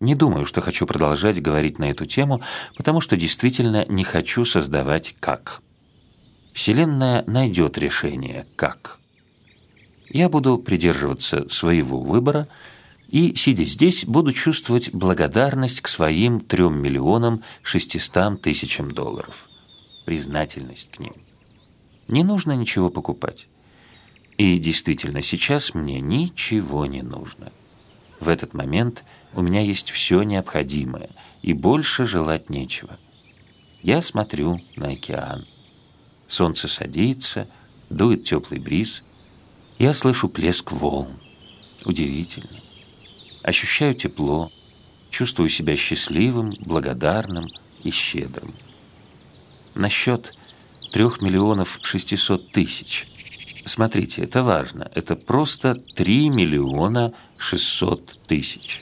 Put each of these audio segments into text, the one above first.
Не думаю, что хочу продолжать говорить на эту тему, потому что действительно не хочу создавать «как». Вселенная найдет решение «как». Я буду придерживаться своего выбора и, сидя здесь, буду чувствовать благодарность к своим трем миллионам шестистам тысячам долларов. Признательность к ним. Не нужно ничего покупать. И действительно, сейчас мне ничего не нужно. В этот момент у меня есть все необходимое, и больше желать нечего. Я смотрю на океан. Солнце садится, дует теплый бриз. Я слышу плеск волн. Удивительно. Ощущаю тепло, чувствую себя счастливым, благодарным и щедрым. Насчет трех миллионов шестисот тысяч. Смотрите, это важно. Это просто три миллиона шестьсот тысяч.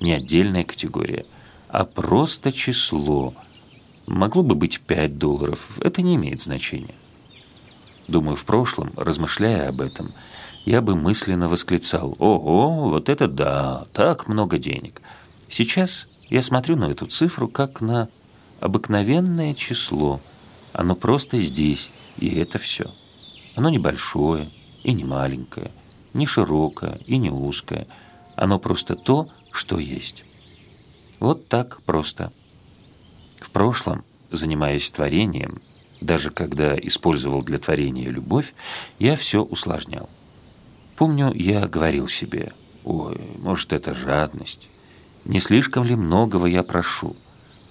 Не отдельная категория, а просто число – Могло бы быть 5 долларов, это не имеет значения. Думаю, в прошлом, размышляя об этом, я бы мысленно восклицал «Ого, вот это да, так много денег». Сейчас я смотрю на эту цифру как на обыкновенное число. Оно просто здесь, и это все. Оно небольшое и не маленькое, не широкое и не узкое. Оно просто то, что есть. Вот так просто. В прошлом, занимаясь творением, даже когда использовал для творения любовь, я все усложнял. Помню, я говорил себе, «Ой, может, это жадность? Не слишком ли многого я прошу?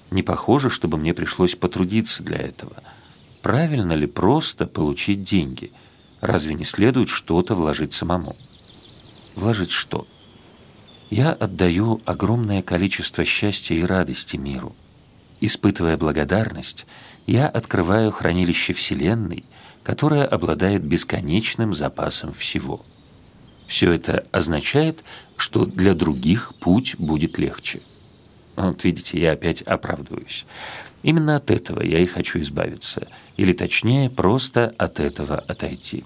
Не похоже, чтобы мне пришлось потрудиться для этого. Правильно ли просто получить деньги? Разве не следует что-то вложить самому?» Вложить что? Я отдаю огромное количество счастья и радости миру – Испытывая благодарность, я открываю хранилище Вселенной, которое обладает бесконечным запасом всего. Все это означает, что для других путь будет легче. Вот видите, я опять оправдываюсь. Именно от этого я и хочу избавиться, или точнее, просто от этого отойти.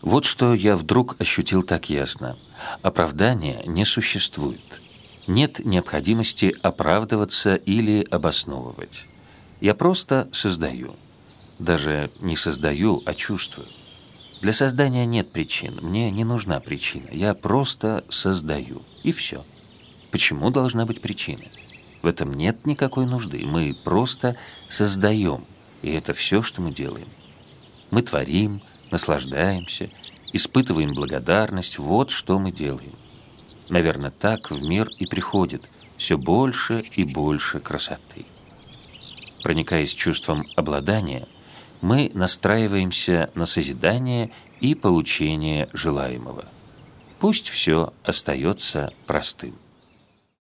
Вот что я вдруг ощутил так ясно. Оправдания не существует нет необходимости оправдываться или обосновывать. Я просто создаю. Даже не создаю, а чувствую. Для создания нет причин. Мне не нужна причина. Я просто создаю. И все. Почему должна быть причина? В этом нет никакой нужды. Мы просто создаем. И это все, что мы делаем. Мы творим, наслаждаемся, испытываем благодарность. Вот что мы делаем. Наверное, так в мир и приходит все больше и больше красоты. Проникаясь чувством обладания, мы настраиваемся на созидание и получение желаемого. Пусть все остается простым.